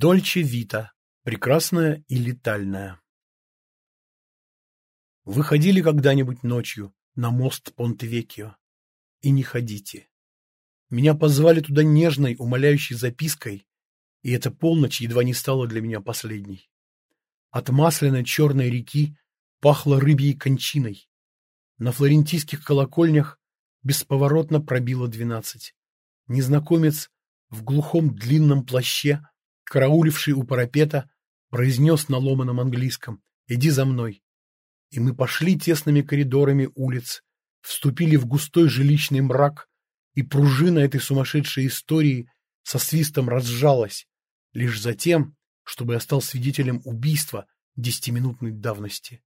Дольче Вита. Прекрасная и летальная. Вы ходили когда-нибудь ночью на мост Понте-Веккио? И не ходите. Меня позвали туда нежной, умоляющей запиской, и эта полночь едва не стала для меня последней. От масляной черной реки пахло рыбьей кончиной. На флорентийских колокольнях бесповоротно пробило двенадцать. Незнакомец в глухом длинном плаще карауливший у парапета, произнес на ломаном английском «Иди за мной». И мы пошли тесными коридорами улиц, вступили в густой жилищный мрак, и пружина этой сумасшедшей истории со свистом разжалась, лишь затем, чтобы я стал свидетелем убийства десятиминутной давности.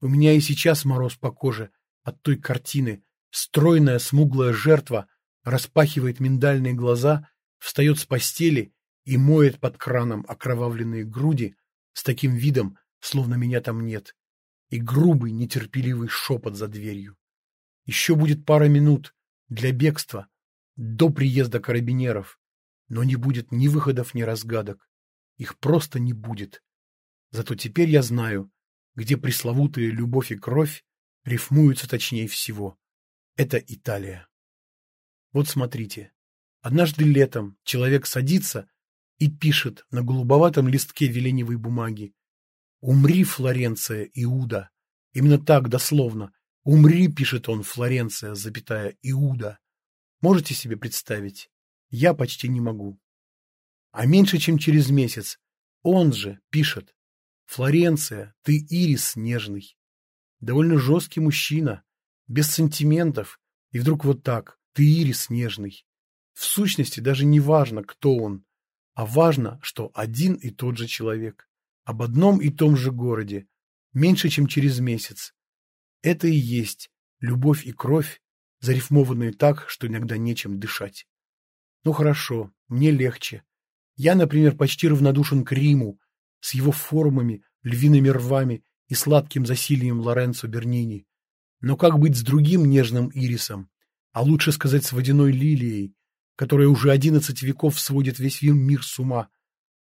У меня и сейчас мороз по коже от той картины. Стройная смуглая жертва распахивает миндальные глаза, встает с постели и моет под краном окровавленные груди с таким видом, словно меня там нет, и грубый, нетерпеливый шепот за дверью. Еще будет пара минут для бегства до приезда карабинеров, но не будет ни выходов, ни разгадок. Их просто не будет. Зато теперь я знаю, где пресловутые любовь и кровь рифмуются точнее всего. Это Италия. Вот смотрите. Однажды летом человек садится и пишет на голубоватом листке веленевой бумаги «Умри, Флоренция, Иуда». Именно так, дословно. «Умри», пишет он, Флоренция, запятая, Иуда. Можете себе представить? Я почти не могу. А меньше, чем через месяц, он же пишет «Флоренция, ты ирис нежный». Довольно жесткий мужчина, без сантиментов, и вдруг вот так «ты ирис нежный». В сущности, даже не важно, кто он, а важно, что один и тот же человек, об одном и том же городе, меньше, чем через месяц. Это и есть любовь и кровь, зарифмованные так, что иногда нечем дышать. Ну хорошо, мне легче. Я, например, почти равнодушен к Риму, с его формами, львиными рвами и сладким засилием Лоренцо Бернини. Но как быть с другим нежным ирисом, а лучше сказать с водяной лилией, которая уже одиннадцать веков сводит весь мир с ума.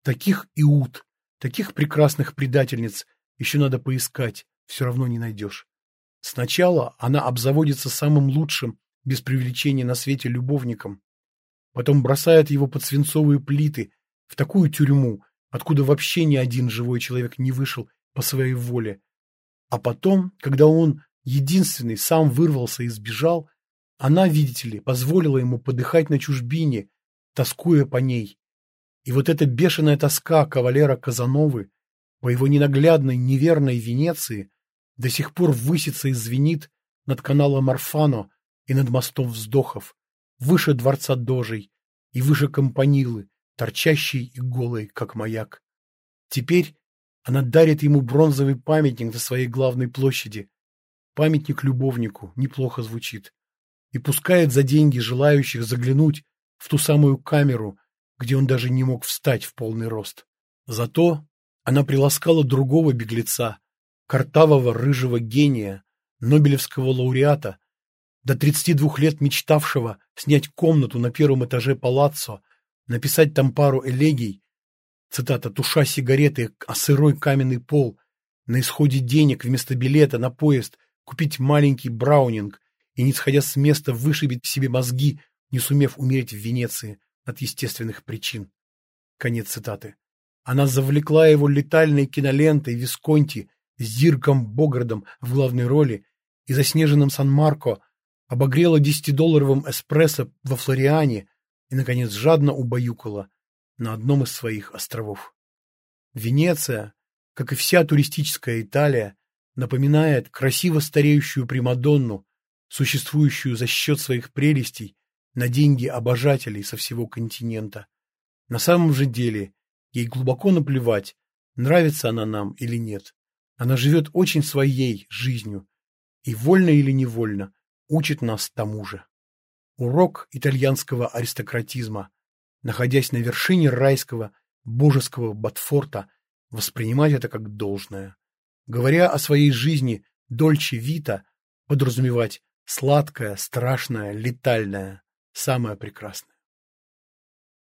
Таких иуд, таких прекрасных предательниц еще надо поискать, все равно не найдешь. Сначала она обзаводится самым лучшим, без привлечения на свете любовником, потом бросает его под свинцовые плиты, в такую тюрьму, откуда вообще ни один живой человек не вышел по своей воле. А потом, когда он, единственный, сам вырвался и сбежал, она, видите ли, позволила ему подыхать на чужбине, тоскуя по ней. И вот эта бешеная тоска кавалера Казановы по его ненаглядной, неверной Венеции до сих пор высится и звенит над каналом Арфано и над мостом вздохов, выше дворца Дожей и выше Компанилы, торчащей и голой, как маяк. Теперь она дарит ему бронзовый памятник на своей главной площади. Памятник любовнику неплохо звучит и пускает за деньги желающих заглянуть в ту самую камеру, где он даже не мог встать в полный рост. Зато она приласкала другого беглеца, картавого рыжего гения, Нобелевского лауреата, до 32 лет мечтавшего снять комнату на первом этаже палаццо, написать там пару элегий, цитата, туша сигареты о сырой каменный пол, на исходе денег вместо билета на поезд купить маленький браунинг и, не сходя с места, вышибить себе мозги, не сумев умереть в Венеции от естественных причин. Конец цитаты. Она завлекла его летальной кинолентой Висконти с Дирком Богардом в главной роли и заснеженным Сан-Марко, обогрела десятидолларовым эспрессо во Флориане и, наконец, жадно убаюкала на одном из своих островов. Венеция, как и вся туристическая Италия, напоминает красиво стареющую Примадонну, существующую за счет своих прелестей на деньги обожателей со всего континента. На самом же деле ей глубоко наплевать, нравится она нам или нет. Она живет очень своей жизнью и, вольно или невольно, учит нас тому же. Урок итальянского аристократизма, находясь на вершине райского божеского Батфорта, воспринимать это как должное. Говоря о своей жизни Дольче Вита, подразумевать Сладкое, страшное, летальное, самое прекрасное.